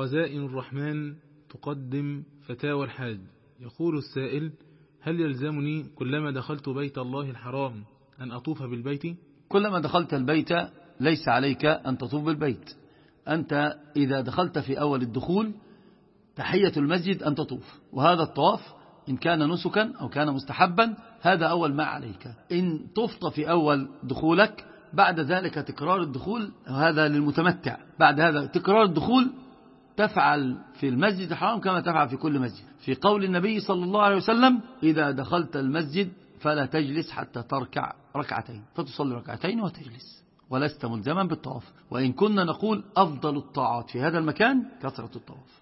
خزائن الرحمن تقدم فتاوى الحاج. يقول السائل هل يلزمني كلما دخلت بيت الله الحرام أن أطوف بالبيت؟ كلما دخلت البيت ليس عليك أن تطوف بالبيت. أنت إذا دخلت في أول الدخول تحية المسجد أن تطوف وهذا الطواف إن كان نسكا أو كان مستحبا هذا أول ما عليك. إن طفت في أول دخولك بعد ذلك تكرار الدخول هذا للمتمتع. بعد هذا تكرار الدخول تفعل في المسجد الحرام كما تفعل في كل مسجد. في قول النبي صلى الله عليه وسلم إذا دخلت المسجد فلا تجلس حتى تركع ركعتين فتصلي ركعتين وتجلس ولست ملزما بالطواف. وإن كنا نقول أفضل الطاعات في هذا المكان كثرة الطواف.